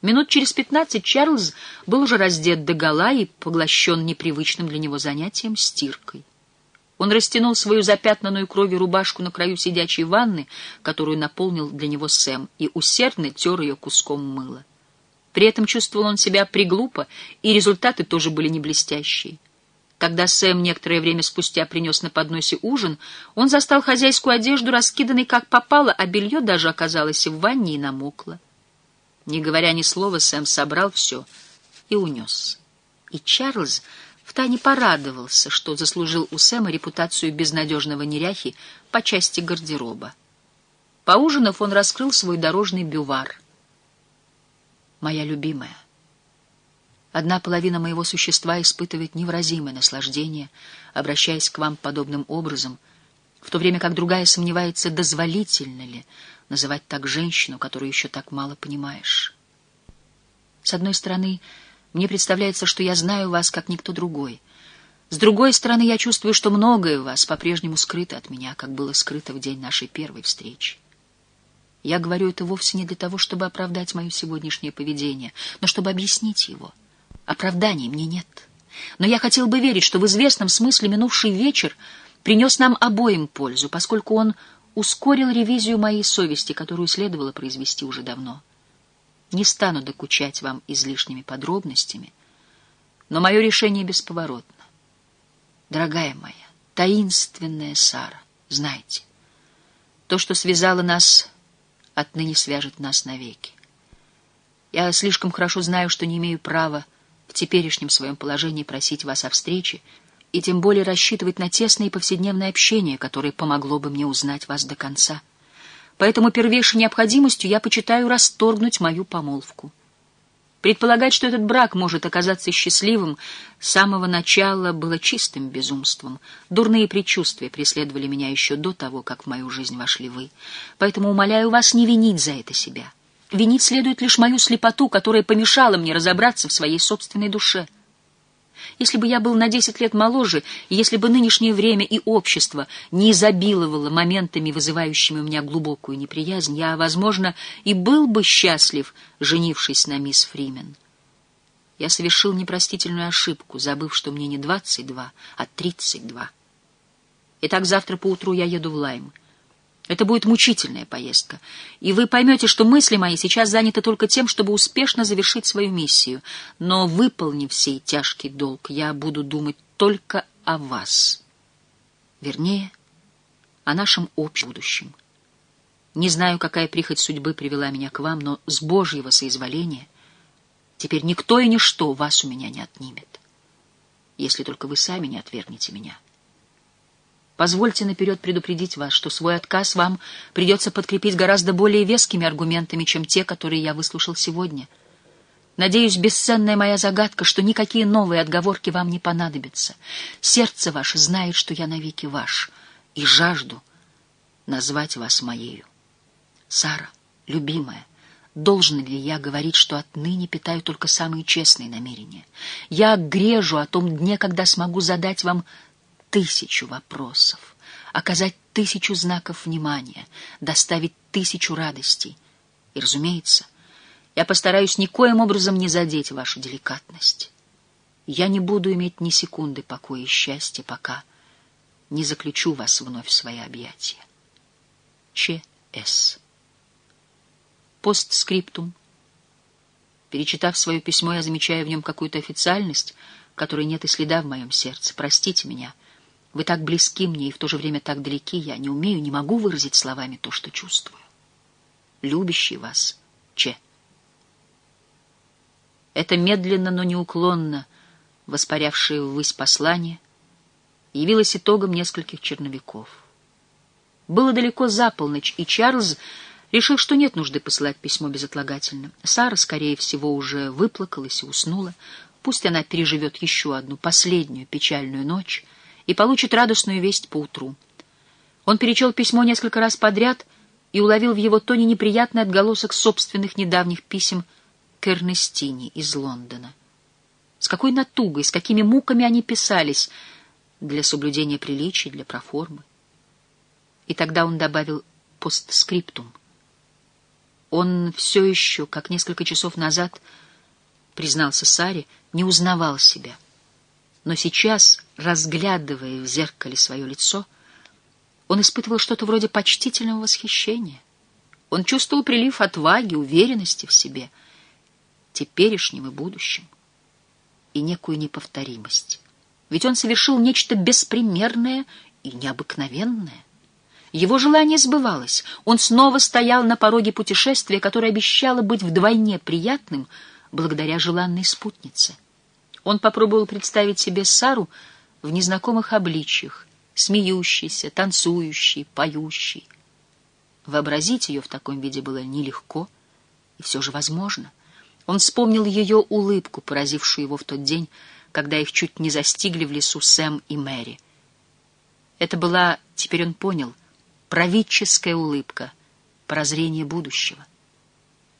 Минут через пятнадцать Чарльз был уже раздет догола и поглощен непривычным для него занятием — стиркой. Он растянул свою запятнанную кровью рубашку на краю сидячей ванны, которую наполнил для него Сэм, и усердно тер ее куском мыла. При этом чувствовал он себя приглупо, и результаты тоже были не блестящие. Когда Сэм некоторое время спустя принес на подносе ужин, он застал хозяйскую одежду, раскиданной как попало, а белье даже оказалось в ванне и намокло. Не говоря ни слова, Сэм собрал все и унес. И Чарльз втайне порадовался, что заслужил у Сэма репутацию безнадежного неряхи по части гардероба. Поужинав, он раскрыл свой дорожный бювар. «Моя любимая». Одна половина моего существа испытывает невразимое наслаждение, обращаясь к вам подобным образом, в то время как другая сомневается, дозволительно ли называть так женщину, которую еще так мало понимаешь. С одной стороны, мне представляется, что я знаю вас, как никто другой. С другой стороны, я чувствую, что многое в вас по-прежнему скрыто от меня, как было скрыто в день нашей первой встречи. Я говорю это вовсе не для того, чтобы оправдать мое сегодняшнее поведение, но чтобы объяснить его — Оправданий мне нет. Но я хотел бы верить, что в известном смысле минувший вечер принес нам обоим пользу, поскольку он ускорил ревизию моей совести, которую следовало произвести уже давно. Не стану докучать вам излишними подробностями, но мое решение бесповоротно. Дорогая моя, таинственная Сара, знайте, то, что связало нас, отныне свяжет нас навеки. Я слишком хорошо знаю, что не имею права в теперешнем своем положении просить вас о встрече и тем более рассчитывать на тесное и повседневное общение, которое помогло бы мне узнать вас до конца. Поэтому первейшей необходимостью я почитаю расторгнуть мою помолвку. Предполагать, что этот брак может оказаться счастливым, с самого начала было чистым безумством. Дурные предчувствия преследовали меня еще до того, как в мою жизнь вошли вы. Поэтому умоляю вас не винить за это себя. Винить следует лишь мою слепоту, которая помешала мне разобраться в своей собственной душе. Если бы я был на десять лет моложе, если бы нынешнее время и общество не изобиловало моментами, вызывающими у меня глубокую неприязнь, я, возможно, и был бы счастлив, женившись на мисс Фримен. Я совершил непростительную ошибку, забыв, что мне не двадцать два, а тридцать два. Итак, завтра поутру я еду в Лайм. Это будет мучительная поездка, и вы поймете, что мысли мои сейчас заняты только тем, чтобы успешно завершить свою миссию. Но, выполнив сей тяжкий долг, я буду думать только о вас. Вернее, о нашем общем будущем. Не знаю, какая прихоть судьбы привела меня к вам, но с Божьего соизволения теперь никто и ничто вас у меня не отнимет, если только вы сами не отвергнете меня». Позвольте наперед предупредить вас, что свой отказ вам придется подкрепить гораздо более вескими аргументами, чем те, которые я выслушал сегодня. Надеюсь, бесценная моя загадка, что никакие новые отговорки вам не понадобятся. Сердце ваше знает, что я навеки ваш, и жажду назвать вас моею. Сара, любимая, должен ли я говорить, что отныне питаю только самые честные намерения? Я грежу о том дне, когда смогу задать вам тысячу вопросов, оказать тысячу знаков внимания, доставить тысячу радостей. И, разумеется, я постараюсь никоим образом не задеть вашу деликатность. Я не буду иметь ни секунды покоя и счастья, пока не заключу вас вновь в свои объятия. Ч.С. Постскриптум. Перечитав свое письмо, я замечаю в нем какую-то официальность, которой нет и следа в моем сердце. Простите меня — вы так близки мне и в то же время так далеки, я не умею, не могу выразить словами то, что чувствую. Любящий вас, Че. Это медленно, но неуклонно воспарявшее ввысь послание явилось итогом нескольких черновиков. Было далеко за полночь, и Чарльз решил, что нет нужды посылать письмо безотлагательно. Сара, скорее всего, уже выплакалась и уснула. Пусть она переживет еще одну последнюю печальную ночь — и получит радостную весть поутру. Он перечел письмо несколько раз подряд и уловил в его тоне неприятный отголосок собственных недавних писем к Эрнестине из Лондона. С какой натугой, с какими муками они писались для соблюдения приличий, для проформы. И тогда он добавил постскриптум. Он все еще, как несколько часов назад, признался Саре, не узнавал себя. Но сейчас, разглядывая в зеркале свое лицо, он испытывал что-то вроде почтительного восхищения. Он чувствовал прилив отваги, уверенности в себе, теперешнем и будущем, и некую неповторимость. Ведь он совершил нечто беспримерное и необыкновенное. Его желание сбывалось. Он снова стоял на пороге путешествия, которое обещало быть вдвойне приятным благодаря желанной спутнице. Он попробовал представить себе Сару в незнакомых обличьях, смеющейся, танцующей, поющей. Вообразить ее в таком виде было нелегко и все же возможно. Он вспомнил ее улыбку, поразившую его в тот день, когда их чуть не застигли в лесу Сэм и Мэри. Это была, теперь он понял, правительская улыбка, прозрение будущего.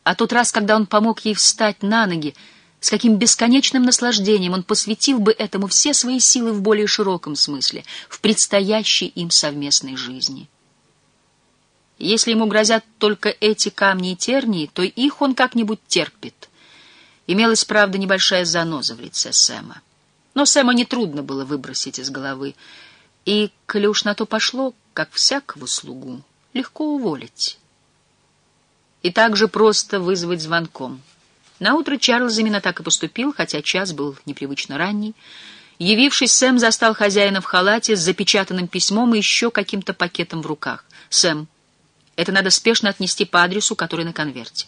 А тот раз, когда он помог ей встать на ноги, с каким бесконечным наслаждением он посвятил бы этому все свои силы в более широком смысле, в предстоящей им совместной жизни. Если ему грозят только эти камни и тернии, то их он как-нибудь терпит. Имелась, правда, небольшая заноза в лице Сэма. Но Сэма нетрудно было выбросить из головы. И, коли уж на то пошло, как всякого слугу, легко уволить. И так же просто вызвать звонком. Наутро Чарльз именно так и поступил, хотя час был непривычно ранний. Явившись, Сэм застал хозяина в халате с запечатанным письмом и еще каким-то пакетом в руках. «Сэм, это надо спешно отнести по адресу, который на конверте.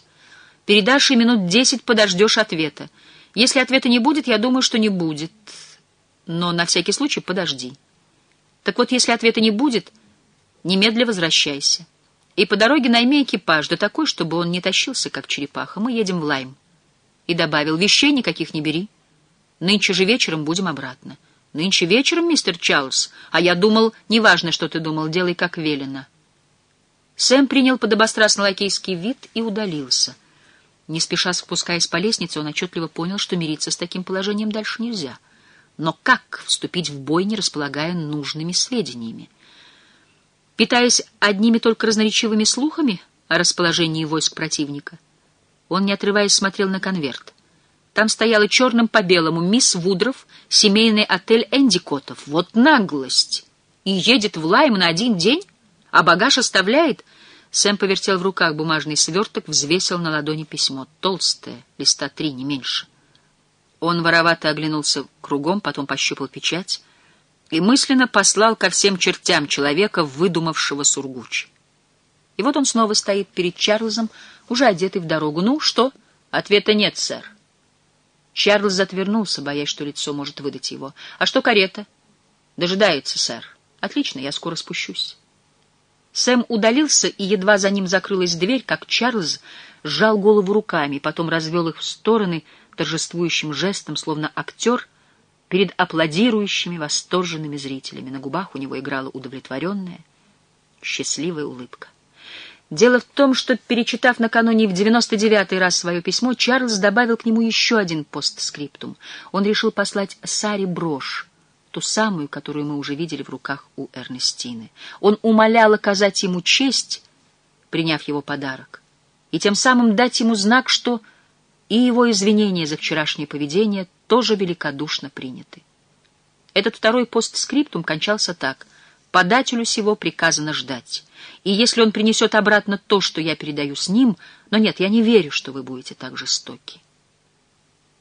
Передашь и минут десять подождешь ответа. Если ответа не будет, я думаю, что не будет. Но на всякий случай подожди. Так вот, если ответа не будет, немедля возвращайся. И по дороге найми экипаж, да такой, чтобы он не тащился, как черепаха. Мы едем в Лайм. И добавил, вещей никаких не бери. Нынче же вечером будем обратно. Нынче вечером, мистер Чарльз? А я думал, неважно, что ты думал, делай как велено. Сэм принял подобострастно лакейский вид и удалился. Не спеша спускаясь по лестнице, он отчетливо понял, что мириться с таким положением дальше нельзя. Но как вступить в бой, не располагая нужными сведениями? Питаясь одними только разноречивыми слухами о расположении войск противника, он, не отрываясь, смотрел на конверт. Там стояла черным по белому мисс Вудров, семейный отель Эндикотов. Вот наглость! И едет в Лайм на один день? А багаж оставляет? Сэм повертел в руках бумажный сверток, взвесил на ладони письмо. Толстое, листа три, не меньше. Он воровато оглянулся кругом, потом пощупал печать и мысленно послал ко всем чертям человека, выдумавшего Сургуч. И вот он снова стоит перед Чарльзом, уже одетый в дорогу. «Ну, что?» «Ответа нет, сэр». Чарльз отвернулся, боясь, что лицо может выдать его. «А что карета?» «Дожидается, сэр». «Отлично, я скоро спущусь». Сэм удалился, и едва за ним закрылась дверь, как Чарльз сжал голову руками, потом развел их в стороны торжествующим жестом, словно актер перед аплодирующими восторженными зрителями. На губах у него играла удовлетворенная, счастливая улыбка. Дело в том, что, перечитав накануне в девяносто девятый раз свое письмо, Чарльз добавил к нему еще один постскриптум. Он решил послать Саре брошь, ту самую, которую мы уже видели в руках у Эрнестины. Он умолял оказать ему честь, приняв его подарок, и тем самым дать ему знак, что и его извинения за вчерашнее поведение тоже великодушно приняты. Этот второй постскриптум кончался так. «Подателю сего приказано ждать. И если он принесет обратно то, что я передаю с ним, но нет, я не верю, что вы будете так жестоки».